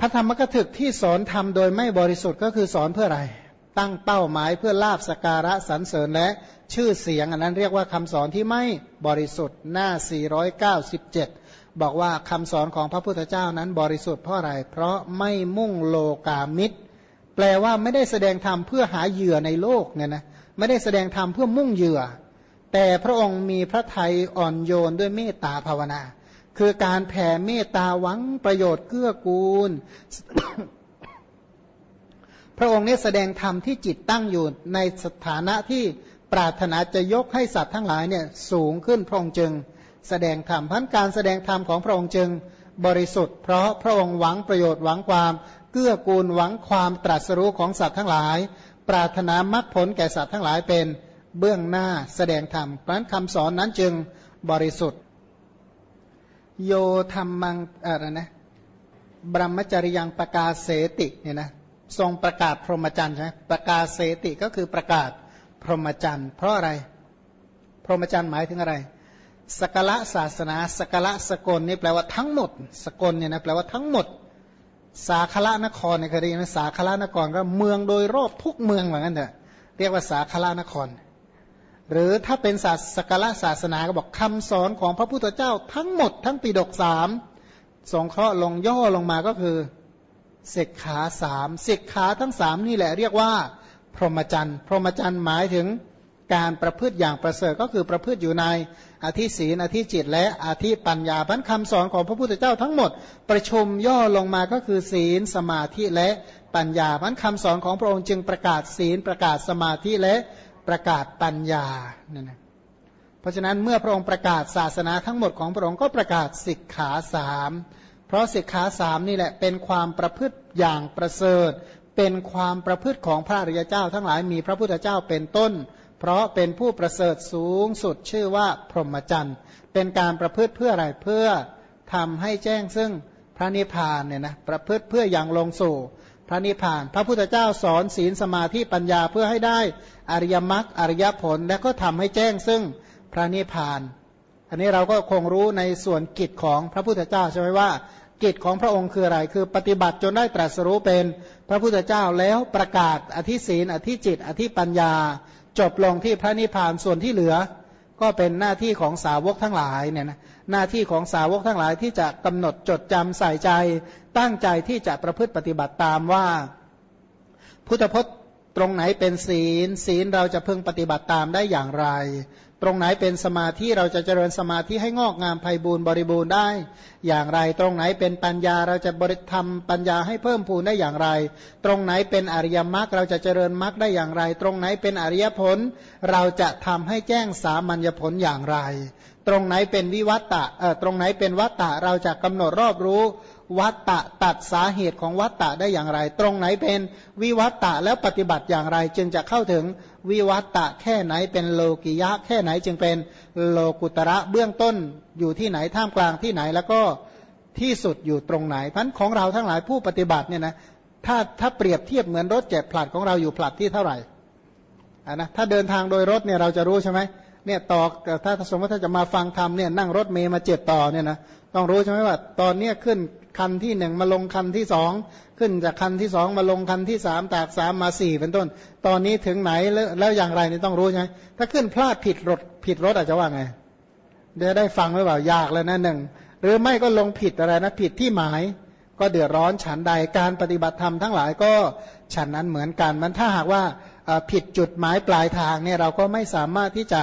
พระธรรมกถึกที่สอนทำโดยไม่บริสุทธิ์ก็คือสอนเพื่ออะไร ตั้งเป้าหมายเพื่อลาบสการะสรรเสริญและชื่อเสียง อันนั้นเรียกว่าคำสอนที่ไม่บริสุทธิ์หน้า 497 บอกว่าคำสอนของพระพุทธเจ้านั้นบริสุทธิ์เพราะอะไร เพราะไม่มุ่งโลกามิตร แปลว่าไม่ได้แสดงธรรมเพื่อหาเหยื่อในโลกเนี่ยนะไม่ได้แสดงธรรมเพื่อมุ่งเหยื่อ แต่พระองค์มีพระทัยอ่อนโยนด้วยเมตตาภาวนา คือการแผ่เมตตาหวังประโยชน์เกื้อกูล พระองค์นี้แสดงธรรมที่จิตตั้งอยู่ในสถานะที่ปรารถนาจะยกให้สัตว์ทั้งหลายเนี่ยสูงขึ้นพระองค์จึง แสดงธรรมพันการแสดงธรรมของพระองค์จึงบริสุทธิ์ เพราะพระองค์หวังประโยชน์หวังความเกื้อกูลหวังความตรัสรู้ของสัตว์ทั้งหลาย ปรารถนามรรคผลแก่สัตว์ทั้งหลายเป็นเบื้องหน้าแสดงธรรมเพราะคำสอนนั้นจึงบริสุทธิ์ โยธรรมังอะไรนะบรมจริยังประกาศเสติเนี่ยนะทรงประกาศพรหมจรรย์ใช่ไหมประกาศเสติก็คือประกาศพรหมจรรย์เพราะอะไร พรหมจรรย์หมายถึงอะไร สกละศาสนา สกละสกลนี่แปลว่าทั้งหมด สกลเนี่ยนะแปลว่าทั้งหมด สาคละนครในคดีนะสาคละนครก็เมืองโดยรอบทุกเมืองเหมือนกันเถอะเรียกว่าสาคละนคร หรือถ้าเป็นศาสกละศาสนาก็บอกคำสอนของพระพุทธเจ้าทั้งหมดทั้งปีดกสามสงเคราะห์ลงย่อลงมาก็คือเสกขาสามเสกขาทั้งสามนี่แหละเรียกว่า พรหมจรรย์ พรหมจรรย์หมายถึงการประพฤติอย่างประเสริฐก็คือประพฤติอยู่ในอธิศีนอธิจิต และอธิปัญญาพันคำสอนของพระพุทธเจ้าทั้งหมด ประชุมย่อลงมาก็คือศีลสมาธิและปัญญาพันคำสอนของพระองค์จึงประกาศศีลประกาศสมาธิและ ประกาศปัญญาเนั่นนะเพราะฉะนั้นเมื่อพระองค์ประกาศศาสนาทั้งหมดของพระองค์ก็ประกาศสิกขาสามเพราะสิกขาสามนี่แหละเป็นความประพฤติอย่างประเสริฐ เป็นความประพฤติของพระอริยเจ้า ทั้งหลายมีพระพุทธเจ้าเป็นต้น เพราะเป็นผู้ประเสริฐสูงสุดชื่อว่าพรหมจรรย์เป็นการประพฤติเพื่ออะไรเพื่อทำให้แจ้งซึ่งพระนิพพานเนี่ยนะประพฤติเพื่ออย่างลงสู่ พระนิพพาน พระพุทธเจ้าสอนศีลสมาธิปัญญาเพื่อให้ได้อริยมรรคอริยผลและก็ทำให้แจ้งซึ่งพระนิพพาน อันนี้เราก็คงรู้ในส่วนกิจของพระพุทธเจ้าใช่ไหมว่ากิจของพระองค์คืออะไร คือปฏิบัติจนได้ตรัสรู้เป็นพระพุทธเจ้าแล้วประกาศอธิศีนอธิจิต อธิปัญญา จบลงที่พระนิพพานส่วนที่เหลือ ก็เป็นหน้าที่ของสาวกทั้งหลายเนี่ยนะ หน้าที่ของสาวกทั้งหลายที่จะกำหนดจดจำใส่ใจ ตั้งใจที่จะประพฤติปฏิบัติตามว่า พุทธพจน์ตรงไหนเป็นศีล ศีลเราจะพึงปฏิบัติตามได้อย่างไร ตรงไหนเป็นสมาธิเราจะเจริญสมาธิให้งอกงามไพบูรณ์บริบูรณ์ได้ อย่างไร ตรงไหนเป็นปัญญาเราจะบริธรรมปัญญาให้เพิ่มพูนได้อย่างไร ตรงไหนเป็นอริยมรรคเราจะเจริญมรรคได้อย่างไร ตรงไหนเป็นอริยผล เราจะทำให้แจ้งสามัญญผลอย่างไร ตรงไหนเป็นวิวัตตะเอ่อตรงไหนเป็นวัตตะเราจะกำหนดรอบรู้ วัตตะตัดสาเหตุของวัตตะได้อย่างไร ตรงไหนเป็นวิวัตตะแล้วปฏิบัติอย่างไร จึงจะเข้าถึงวิวัตตะแค่ไหนเป็นโลกิยะ แค่ไหนจึงเป็นโลกุตระเบื้องต้นอยู่ที่ไหนท่ามกลางที่ไหนแล้วก็ที่สุดอยู่ตรงไหนพันของเราทั้งหลายผู้ปฏิบัติเนี่ยนะถ้าถ้าเปรียบเทียบเหมือนรถเจ็ดผลัดของเราอยู่ผลัดที่เท่าไหร่อ่านะถ้าเดินทางโดยรถเนี่ยเราจะรู้ใช่ไหมเนี่ยต่อถ้าสมมติถ้าจะมาฟังธรรมเนี่ยนั่งรถเมย์มาเจ็ดต่อเนี่ยนะต้องรู้ใช่ไหมว่า ตอนเนี้ขึ้น คันที่หนึ่งมาลงคันที่สองขึ้นจากคันที่สองมาลงคันที่สามจากสามมาสี่เป็นต้น ตอนนี้ถึงไหนแล้วอย่างไรนี่ต้องรู้ใช่ไหมถ้าขึ้นพลาดผิดรถผิดรถอาจจะว่าไงเดี๋ยวได้ฟังหรือเปล่ายากเลยนะหนึ่งหรือไม่ก็ลงผิดอะไรนะผิดที่หมายก็เดือดร้อนฉันใดการปฏิบัติธรรมทั้งหลายก็ฉันนั้นเหมือนกันมันถ้าหากว่าผิดจุดหมายปลายทางเนี่ยเราก็ไม่สามารถที่จะ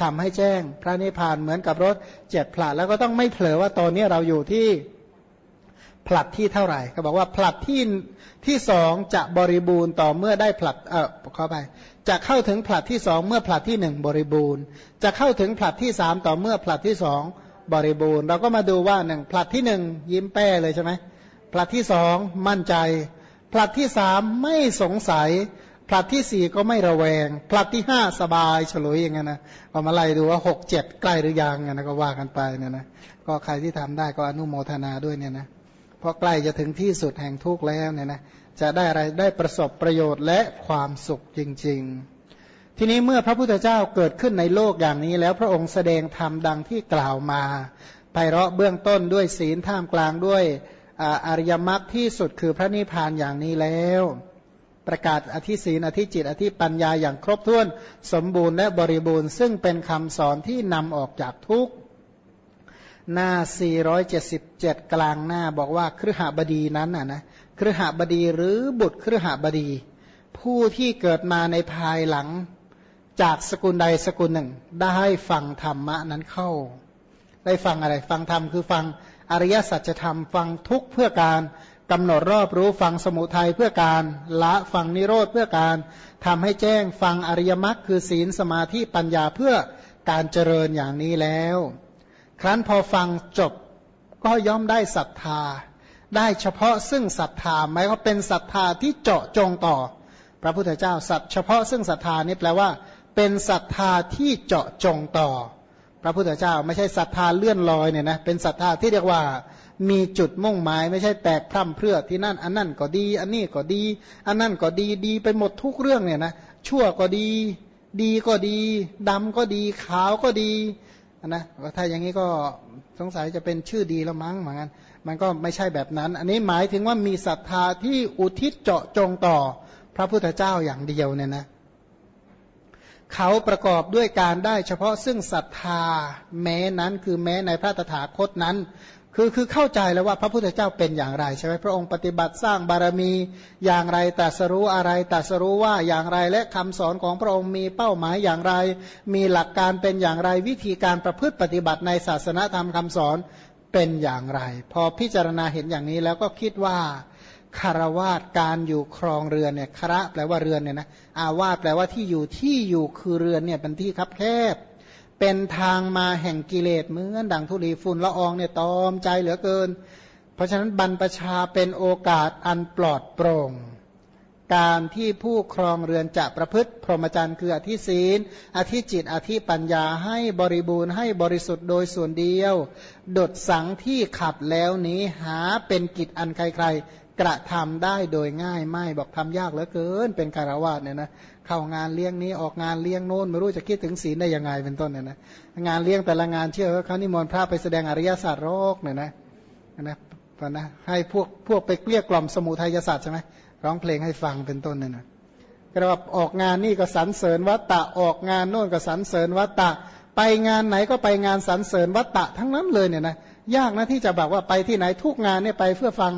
ทำให้แจ้ง พระนิพพานเหมือนกับรถเจ็ดผลัดแล้วก็ต้องไม่เผลอว่าตอนนี้เราอยู่ที่ ผลัดที่เท่าไหร่เขาบอกว่าผลัดที่ที่สองจะบริบูรณ์ต่อเมื่อได้ผลัดเออข้าไปจะเข้าถึงผลัดที่สองเมื่อผลัดที่หนึ่งบริบูรณ์ จะเข้าถึงผลัดที่สามต่อเมื่อผลัดที่สองบริบูรณ์ เราก็มาดูว่าหนึ่งผลัดที่หนึ่งยิ้มแป้เลยใช่ไหมผลัดที่สองมั่นใจ ผลัดที่สามไม่สงสัย ผลัดที่สี่ก็ไม่ระแวง ผลัดที่ห้าสบายฉลุยอย่างเงี้ยนะพอมาไล่ดูว่าหกเจ็ดใกล้หรือยังเนี่ยนะก็ว่ากันไปเนี่ยนะก็ใครที่ทำได้ก็อนุโมทนาด้วยเนี่ยนะ เพราะใกล้จะถึงที่สุดแห่งทุกข์แล้วเนี่ยนะจะได้อะไรได้ประสบประโยชน์และความสุขจริง ๆ ทีนี้เมื่อพระพุทธเจ้าเกิดขึ้นในโลกอย่างนี้แล้วพระองค์แสดงธรรมดังที่กล่าวมาไพเราะเบื้องต้นด้วยศีลท่ามกลางด้วยอริยมรรคที่สุดคือพระนิพพานอย่างนี้แล้ว ประกาศอธิศีนอธิจิต อธิปัญญาอย่างครบถ้วน สมบูรณ์และบริบูรณ์ ซึ่งเป็นคำสอนที่นำออกจากทุกข์ หน้า 477 กลางหน้าบอกว่าครหบดีนั้นน่ะนะครหบดีหรือบุตรครหบดี ผู้ที่เกิดมาในภายหลังจากสกุลใดสกุลหนึ่ง ได้ฟังธรรมะนั้นเข้า ได้ฟังอะไร ฟังธรรมคือฟังอริยสัจธรรม ฟังทุกเพื่อการกำหนดรอบรู้ฟังสมุทัยเพื่อการละฟังนิโรธเพื่อการทำให้แจ้งฟังอริยมรรคคือศีลสมาธิปัญญาเพื่อการเจริญอย่างนี้แล้ว ครั้นพอฟังจบก็ย่อมได้ศรัทธา ได้เฉพาะซึ่งศรัทธาหมายว่าเป็นศรัทธาที่เจาะจงต่อ พระพุทธเจ้าสัตเฉพาะซึ่งศรัทธานี่แปลว่า เป็นศรัทธาที่เจาะจงต่อ พระพุทธเจ้าไม่ใช่ศรัทธาเลื่อนลอยเนี่ยนะเป็นศรัทธาที่เรียกว่ามีจุดมุ่งหมายไม่ใช่แตกพร่ำเพรื่อที่นั่น อันนั่นก็ดี อันนี้ก็ดี อันนั่นก็ดีดีไปหมดทุกเรื่องเนี่ยนะชั่วก็ดี ดีก็ดีดำก็ดีขาวก็ดี นะถ้าอย่างนี้ก็สงสัยจะเป็นชื่อดีแล้วมั้งเหมือนกันมันก็ไม่ใช่แบบนั้น อันนี้หมายถึงว่ามีศรัทธาที่อุทิศเจาะจงต่อพระพุทธเจ้าอย่างเดียวเนี่ยนะเขาประกอบด้วยการได้เฉพาะซึ่งศรัทธาแม้นั้นคือแม้ในพระตถาคตนั้น คือคือเข้าใจแล้วว่าพระพุทธเจ้าเป็นอย่างไรใช่ไหมพระองค์ปฏิบัติสร้างบารมีอย่างไรแต่สรู้อะไรแต่สรู้ว่าอย่างไรและคำสอนของพระองค์มีเป้าหมายอย่างไร มีหลักการเป็นอย่างไรวิธีการประพฤติปฏิบัติในศาสนธรรมคำสอนเป็นอย่างไร พอพิจารณาเห็นอย่างนี้แล้วก็คิดว่าคารวาสการอยู่ครองเรือนเนี่ยคระแปลว่าเรือนเนี่ยนะอาวาสแปลว่าที่อยู่ที่อยู่คือเรือนเนี่ยเป็นที่คับแคบ เป็นทางมาแห่งกิเลสเหมือนดังธุลีฝุ่นละอองเนี่ยตอมใจเหลือเกิน เพราะฉะนั้นบรรพชาเป็นโอกาสอันปลอดโปร่ง การที่ผู้ครองเรือนจะประพฤติ พรหมจรรย์คืออธิศีล อธิจิต อธิปัญญาให้บริบูรณ์ให้บริสุทธิ์โดยส่วนเดียว ดดสังที่ขับแล้วนี้หาเป็นกิจอันใครๆ กระทำได้โดยง่ายไม่บอกทำยากเหลือเกิน เป็นคารวะเนี่ยนะเข้างานเลี้ยงนี้ออกงานเลี้ยงโน้นไม่รู้จะคิดถึงศีลได้ยังไงเป็นต้นเนี่ยนะงานเลี้ยงแต่ละงานเชื่อว่าเขานิมนต์พระไปแสดงอริยศาสตร์โรคเนี่ยนะนะนะให้พวกพวกไปเกลี้ยกล่อมสมุทัยศาสตร์ใช่ไหมร้องเพลงให้ฟังเป็นต้นเนี่ยนะก็ว่าออกงานนี่ก็สรรเสริญวัตตะออกงานโน่นก็สรรเสริญวัตตะ ไปงานไหนก็ไปงานสรรเสริญวัตตะทั้งนั้นเลยเนี่ยนะ ยากนะที่จะบอกว่าไปที่ไหนทุกงานเนี่ยไปเพื่อฟัง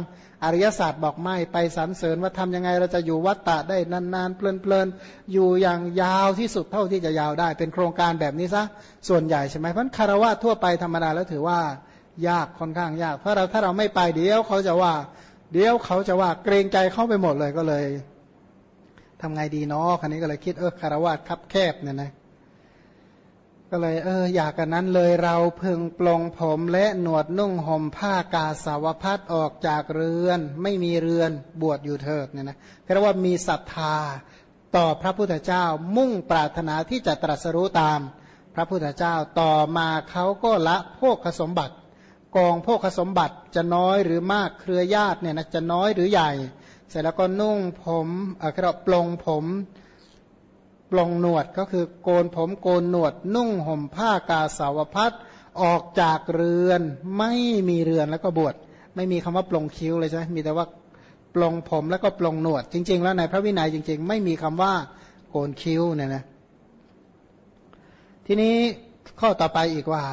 อริยศาสตร์บอกไม่ไปสรรเสริญว่าทำยังไงเราจะอยู่วัดตะได้นานๆเพลินๆอยู่อย่างยาวที่สุดเท่าที่จะยาวได้ เป็นโครงการแบบนี้ซะส่วนใหญ่ใช่ไหมเพราะคารวะทั่วไปธรรมดาแล้วถือว่ายากค่อนข้างยาก เพราะเราถ้าเราไม่ไปเดี๋ยวเขาจะว่า เดี๋ยวเขาจะว่าเกรงใจเข้าไปหมดเลยก็เลยทำไงดีเนาะคันนี้ก็เลยคิดเออคารวะคับแคบเนี่ยนะ ก็เลยเอออยากกันนั้นเลยเราพึงปลงผมและหนวดนุ่งห่มผ้ากาสาวพัดออกจากเรือน ไม่มีเรือนบวชอยู่เถิดเนี่ยนะเรียกว่ามีศรัทธาต่อพระพุทธเจ้ามุ่งปรารถนาที่จะตรัสรู้ตาม พระพุทธเจ้าต่อมาเขาก็ละโภคสมบัติ กองโภคสมบัติจะน้อยหรือมากเครือญาติเนี่ยนะจะน้อยหรือใหญ่ เสร็จแล้วก็นุ่งผมเออเราปลงผม ปลงหนวดก็คือโกนผมโกนหนวด นุ่งห่มผ้ากาสาวพัดออกจากเรือนไม่มีเรือนแล้วก็บวชไม่มีคำว่าปลงคิ้วเลยใช่ไหมมีแต่ว่าปลงผมแล้วก็ปลงหนวด จริง ๆ แล้วในพระวินัยจริง ๆ ไม่มีคำว่าโกนคิ้วเนี่ยนะทีนี้ข้อต่อไปอีกว่า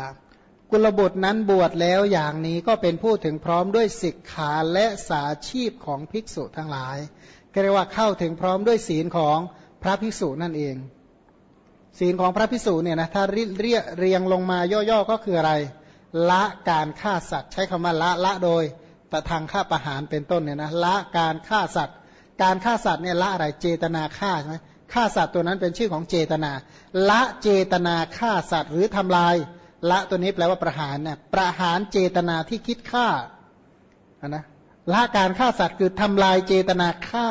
กุลบุตรนั้นบวชแล้วอย่างนี้ก็เป็นผู้ถึงพร้อมด้วยศิกขาและสาชีพของภิกษุทั้งหลายเรียกว่าเข้าถึงพร้อมด้วยศีลของ พระภิกษุนั่นเอง ศีลของพระภิกษุเนี่ยนะถ้าเรียเรียงลงมาย่อๆก็คืออะไร ละการฆ่าสัตว์ ใช้คำว่าละละโดยแต่ทางฆ่าประหารเป็นต้นเนี่ยนะละการฆ่าสัตว์ การฆ่าสัตว์เนี่ยละอะไรเจตนาฆ่าใช่ไหมฆ่าสัตว์ตัวนั้นเป็นชื่อของเจตนา ละเจตนาฆ่าสัตว์หรือทำลาย ละตัวนี้แปลว่าประหารเนี่ยประหารเจตนาที่คิดฆ่านะละการฆ่าสัตว์คือทำลายเจตนาฆ่า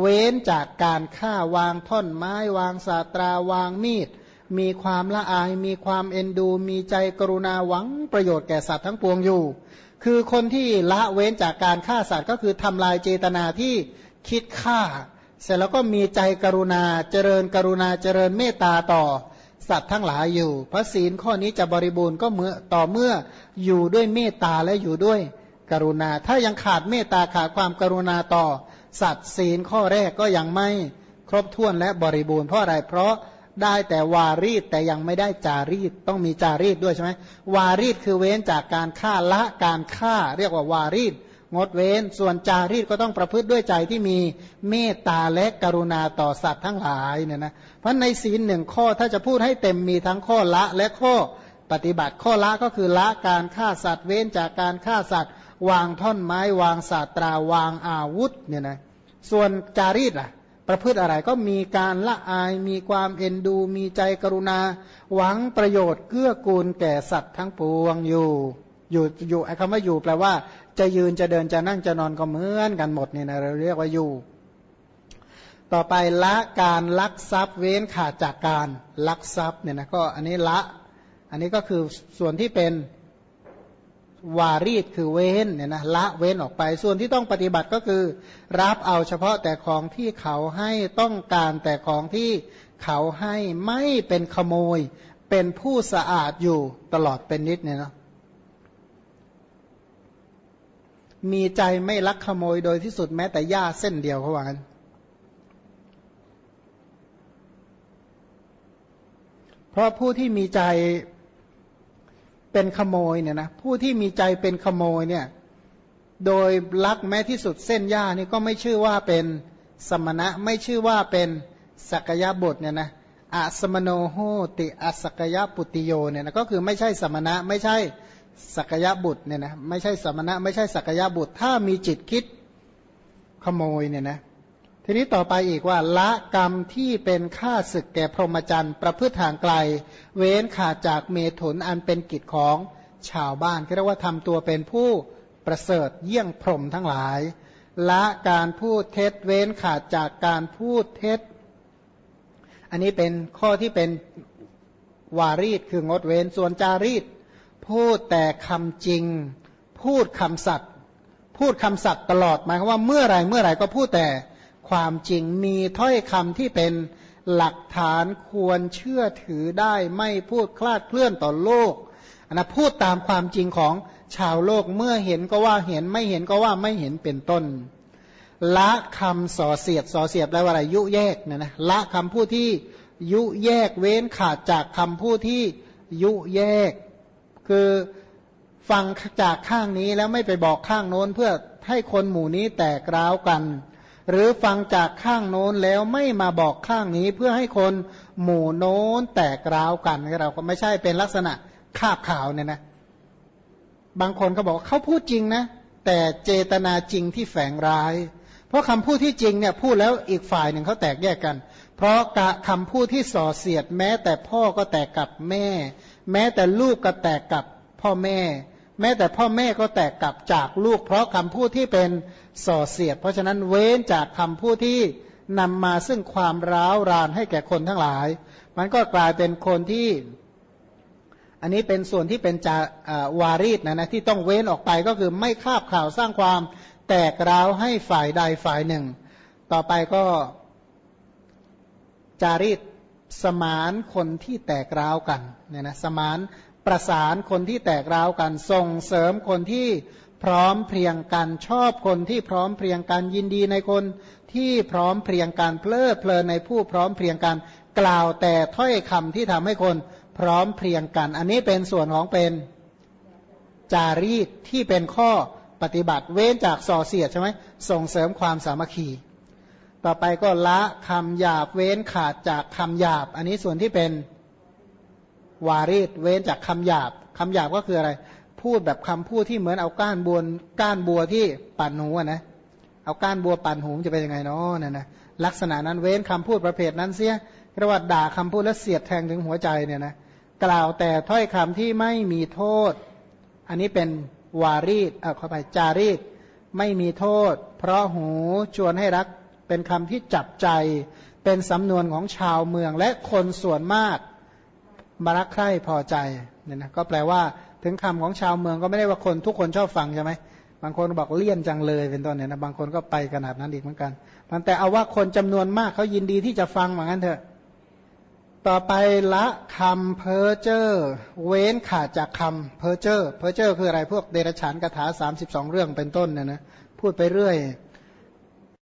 เว้นจากการฆ่าวางท่อนไม้วางสาตราวางมีด มีความละอาย มีความเอ็นดู มีใจกรุณาหวังประโยชน์แก่สัตว์ทั้งปวงอยู่ คือคนที่ละเว้นจากการฆ่าสัตว์ก็คือทำลายเจตนาที่คิดฆ่า เสร็จแล้วก็มีใจกรุณาเจริญกรุณาเจริญเมตตาต่อสัตว์ทั้งหลายอยู่ พระศีลข้อนี้จะบริบูรณ์ก็เมื่อต่อเมื่ออยู่ด้วยเมตตาและอยู่ด้วยกรุณา ถ้ายังขาดเมตตาขาดความกรุณาต่อ สัตว์ศีลข้อแรกก็ยังไม่ครบถ้วนและบริบูรณ์เพราะอะไรเพราะได้แต่วารีดแต่ยังไม่ได้จารีดต้องมีจารีดด้วยใช่ไหมวารีดคือเว้นจากการฆ่าละการฆ่า เรียกว่าวารีดงดเว้น ส่วนจารีตก็ต้องประพฤติด้วยใจที่มีเมตตาและกรุณาต่อสัตว์ทั้งหลายเนี่ยนะเพราะในศีลหนึ่งข้อถ้าจะพูดให้เต็มมีทั้งข้อละและข้อปฏิบัติข้อละก็คือละการฆ่าสัตว์เว้นจากการฆ่าสัตว์ วางท่อนไม้วางศาสตราวางอาวุธเนี่ยนะ ส่วนจารีตล่ะ ประพฤติอะไรก็มีการละอายมีความเอ็นดู มีใจกรุณา หวังประโยชน์เกื้อกูลแก่สัตว์ทั้งปวงอยู่ อยู่อยู่ไอ้คำว่าอยู่แปลว่า จะยืนจะเดินจะนั่งจะนอนก็เหมือนกันหมดเนี่ยนะเราเรียกว่าอยู่ ต่อไปละการลักทรัพย์เว้นขาดจากการลักทรัพย์เนี่ยนะก็อันนี้ละ อันนี้ก็คือส่วนที่เป็น วารีตคือเว้นเนี่ยนะละเว้นออกไป ส่วนที่ต้องปฏิบัติก็คือ รับเอาเฉพาะแต่ของที่เขาให้ต้องการแต่ของที่เขาให้ไม่เป็นขโมย เป็นผู้สะอาดอยู่ตลอดเป็นนิดเนี่ยนะมีใจไม่ลักขโมยโดยที่สุดแม้แต่หญ้าเส้นเดียวเขาว่ากันเพราะผู้ที่มีใจ เป็นขโมยเนี่ยนะผู้ที่มีใจเป็นขโมยเนี่ยโดยลักแม้ที่สุดเส้นหญ้านี่ก็ไม่ชื่อว่าเป็นสมณะไม่ชื่อว่าเป็นสักยะบุตรเนี่ยนะอะสมโนโหติอสักยะปุติโยเนี่ยนะก็คือไม่ใช่สมณะไม่ใช่สักยะบุตรเนี่ยนะไม่ใช่สมณะไม่ใช่สักยะบุตร ถ้ามีจิตคิดขโมยเนี่ยนะ ทีนี้ต่อไปอีกว่าละกรรมที่เป็นฆ่าศึกแก่พรหมจรรย์ประพฤติทางไกล เว้นขาดจากเมถุนอันเป็นกิจของชาวบ้านเรียกว่าทำตัวเป็นผู้ประเสริฐเยี่ยงพรหมทั้งหลาย ละการพูดเท็จเว้นขาดจากการพูดเท็จ อันนี้เป็นข้อที่เป็นวารีตคืองดเว้นส่วนจารีต พูดแต่คำจริง พูดคำสัตย์พูดคำสัตย์ตลอดหมายความว่าเมื่อไรเมื่อไรก็พูดแต่ ความจริงมีถ้อยคำที่เป็นหลักฐานควรเชื่อถือได้ไม่พูดคลาดเคลื่อนต่อโลกนะพูดตามความจริงของชาวโลกเมื่อเห็นก็ว่าเห็นไม่เห็นก็ว่าไม่เห็นเป็นต้น ละคำส่อเสียดส่อเสียดแปลว่าอะไรยุแยกเนี่ยนะละคำพูดที่ยุแยกเว้นขาดจากคำพูดที่ยุแยก คือฟังจากข้างนี้แล้วไม่ไปบอกข้างโน้นเพื่อให้คนหมู่นี้แตกร้าวกัน หรือฟังจากข้างโน้นแล้วไม่มาบอกข้างนี้เพื่อให้คนหมู่โน้นแตกร้าวกันเราก็ไม่ใช่เป็นลักษณะคาบข่าวเนี่ยนะ บางคนก็บอกเขาพูดจริงนะ แต่เจตนาจริงที่แฝงร้าย เพราะคำพูดที่จริงเนี่ยพูดแล้วอีกฝ่ายหนึ่งเขาแตกแยกกัน เพราะคำพูดที่ส่อเสียด แม้แต่พ่อก็แตกกับแม่ แม้แต่ลูกก็แตกกับพ่อแม่ แม้แต่พ่อแม่ก็แตกกับจากลูก เพราะคำพูดที่เป็นส่อเสียด เพราะฉะนั้นเว้นจากคำพูดที่นำมาซึ่งความร้าวรานให้แก่คนทั้งหลาย มันก็กลายเป็นคนที่ อันนี้เป็นส่วนที่เป็นจาวารีตนะนะที่ต้องเว้นออกไปก็คือไม่คาบข่าวสร้างความแตกร้าวให้ฝ่ายใดฝ่ายหนึ่ง ต่อไปก็ จารีตสมานคนที่แตกร้าวกันเนี่ยนะสมาน ประสานคนที่แตกร้าวกัน ส่งเสริมคนที่พร้อมเพรียงกันชอบคนที่พร้อมเพรียงกันยินดีในคนที่พร้อมเพรียงกันเพลิดเพลินในผู้พร้อมเพรียงกันกล่าวแต่ถ้อยคำที่ทำให้คนพร้อมเพรียงกัน อันนี้เป็นส่วนของเป็นจารีตที่เป็นข้อปฏิบัติเว้นจากส่อเสียดใช่ไหมส่งเสริมความสามัคคี ต่อไปก็ละคำหยาบเว้นขาดจากคำหยาบ อันนี้ส่วนที่เป็น วารีตเว้นจากคำหยาบคำหยาบก็คืออะไร พูดแบบคำพูดที่เหมือนเอาก้านบัวก้านบัวที่ปั่นหูนะเอาก้านบัวปั่นหูจะเป็นยังไงเนาะนี่นะลักษณะนั้นเว้นคำพูดประเภทนั้นเสียเรียกว่าด่าคำพูดแล้วเสียดแทงถึงหัวใจเนี่ยนะกล่าวแต่ถ้อยคำที่ไม่มีโทษ อันนี้เป็นวารีตเอาเข้าไปจารีตไม่มีโทษ เพราะหูชวนให้รักเป็นคำที่จับใจ เป็นสำนวนของชาวเมืองและคนส่วนมาก มารักใคร่พอใจเนี่ยนะก็แปลว่าถึงคำของชาวเมืองก็ไม่ได้ว่าคนทุกคนชอบฟังใช่ไหมบางคนบอกเลี่ยนจังเลยเป็นต้นเนี่ยนะบางคนก็ไปขนาดนั้นอีกเหมือนกันแต่เอาว่าคนจำนวนมากเขายินดีที่จะฟังเหมือนกันเถอะ ต่อไปละคำเพ้อเจ้อเว้นขาดจากคำเพ้อเจ้อเพ้อเจ้อคืออะไรพวกเดรัจฉานคาถา32เรื่องเป็นต้นเนี่ยนะพูดไปเรื่อย